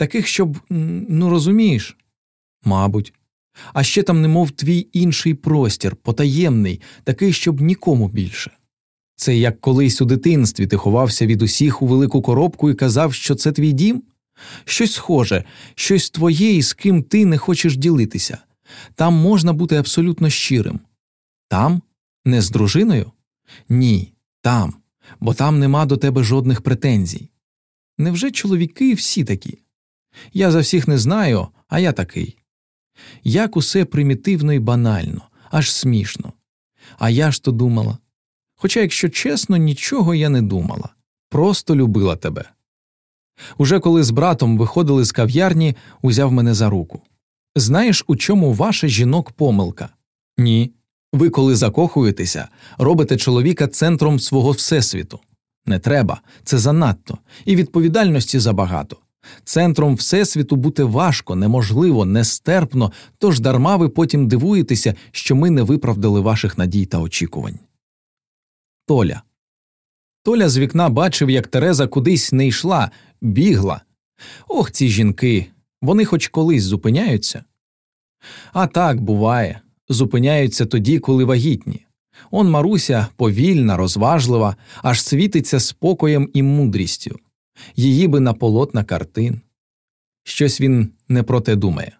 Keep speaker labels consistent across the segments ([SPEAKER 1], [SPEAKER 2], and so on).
[SPEAKER 1] Таких, щоб, ну розумієш, мабуть. А ще там, немов твій інший простір, потаємний, такий, щоб нікому більше. Це як колись у дитинстві ти ховався від усіх у велику коробку і казав, що це твій дім? Щось схоже, щось твоє, і з ким ти не хочеш ділитися. Там можна бути абсолютно щирим. Там? Не з дружиною? Ні, там, бо там нема до тебе жодних претензій. Невже чоловіки всі такі? Я за всіх не знаю, а я такий. Як усе примітивно і банально, аж смішно. А я ж то думала. Хоча, якщо чесно, нічого я не думала, просто любила тебе. Уже коли з братом виходили з кав'ярні, узяв мене за руку. Знаєш, у чому ваша жінок помилка? Ні. Ви, коли закохуєтеся, робите чоловіка центром свого всесвіту. Не треба, це занадто, і відповідальності забагато. Центром Всесвіту бути важко, неможливо, нестерпно, тож дарма ви потім дивуєтеся, що ми не виправдали ваших надій та очікувань. Толя. Толя з вікна бачив, як Тереза кудись не йшла, бігла. Ох, ці жінки. Вони хоч колись зупиняються. А так буває. Зупиняються тоді, коли вагітні. Он Маруся повільна, розважлива, аж світиться спокоєм і мудрістю її би на полотна картин. Щось він не про те думає.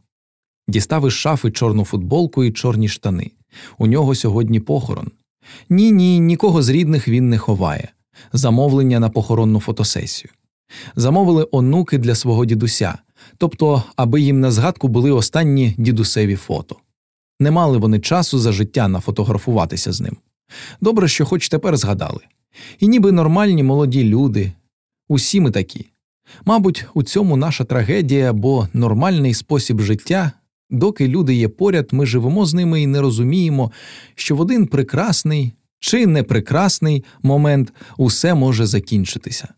[SPEAKER 1] Дістав із шафи чорну футболку і чорні штани. У нього сьогодні похорон. Ні, ні, нікого з рідних він не ховає. Замовлення на похоронну фотосесію. Замовили онуки для свого дідуся, тобто, аби їм на згадку були останні дідусеві фото. Не мали вони часу за життя нафотографуватися з ним. Добре, що хоч тепер згадали. І ніби нормальні молоді люди, Усі ми такі. Мабуть, у цьому наша трагедія, бо нормальний спосіб життя, доки люди є поряд, ми живемо з ними і не розуміємо, що в один прекрасний чи непрекрасний момент усе може закінчитися.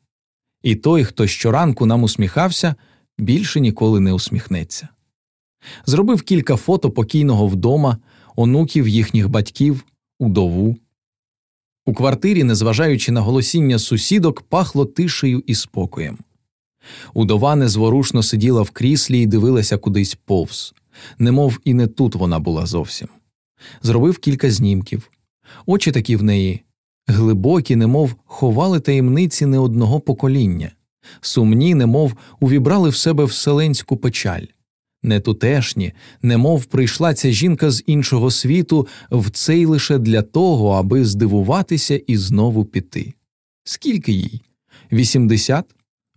[SPEAKER 1] І той, хто щоранку нам усміхався, більше ніколи не усміхнеться. Зробив кілька фото покійного вдома, онуків їхніх батьків, удову. У квартирі, незважаючи на голосіння сусідок, пахло тишею і спокоєм. Удова незворушно сиділа в кріслі і дивилася кудись повз, немов і не тут вона була зовсім. Зробив кілька знімків. Очі такі в неї глибокі, немов ховали таємниці не одного покоління, сумні, немов увібрали в себе вселенську печаль нетутешні, немов прийшла ця жінка з іншого світу в цей лише для того, аби здивуватися і знову піти. Скільки їй? Вісімдесят?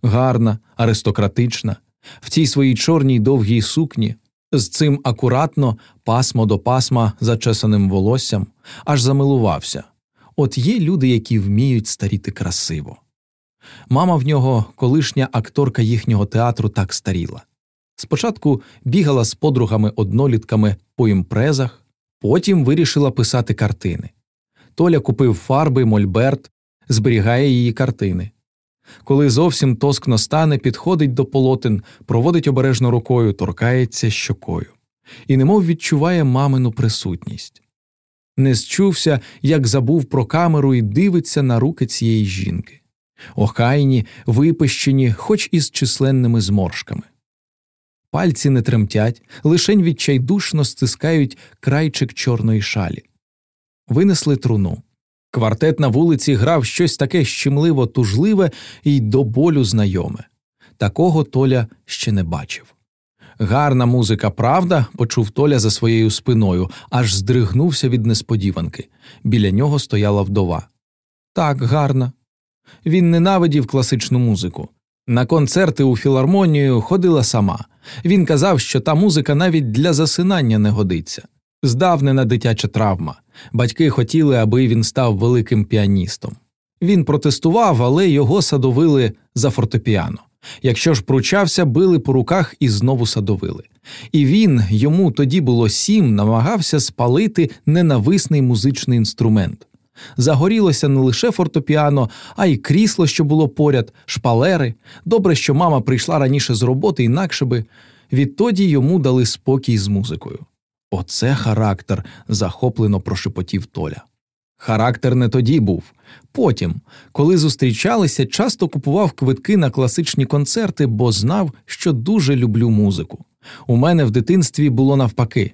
[SPEAKER 1] Гарна, аристократична, в цій своїй чорній довгій сукні, з цим акуратно, пасмо до пасма зачесаним волоссям, аж замилувався. От є люди, які вміють старіти красиво. Мама в нього, колишня акторка їхнього театру, так старіла. Спочатку бігала з подругами однолітками по імпрезах, потім вирішила писати картини. Толя купив фарби, мольберт, зберігає її картини. Коли зовсім тоскно стане, підходить до полотен, проводить обережно рукою, торкається щокою і немов відчуває мамину присутність. Не зчувся, як забув про камеру і дивиться на руки цієї жінки, охайні, випещені, хоч із численними зморшками пальці не тремтять, лишень відчайдушно стискають крайчик чорної шалі. Винесли труну. Квартет на вулиці грав щось таке щемливо тужливе і до болю знайоме. Такого Толя ще не бачив. Гарна музика, правда, почув Толя за своєю спиною, аж здригнувся від несподіванки. Біля нього стояла вдова. Так, гарна. Він ненавидів класичну музику. На концерти у філармонію ходила сама. Він казав, що та музика навіть для засинання не годиться. Здавнена дитяча травма. Батьки хотіли, аби він став великим піаністом. Він протестував, але його садовили за фортепіано. Якщо ж пручався, били по руках і знову садовили. І він, йому тоді було сім, намагався спалити ненависний музичний інструмент. Загорілося не лише фортепіано, а й крісло, що було поряд, шпалери. Добре, що мама прийшла раніше з роботи, інакше би відтоді йому дали спокій з музикою. Оце характер, захоплено прошепотів Толя. Характер не тоді був. Потім, коли зустрічалися, часто купував квитки на класичні концерти, бо знав, що дуже люблю музику. У мене в дитинстві було навпаки.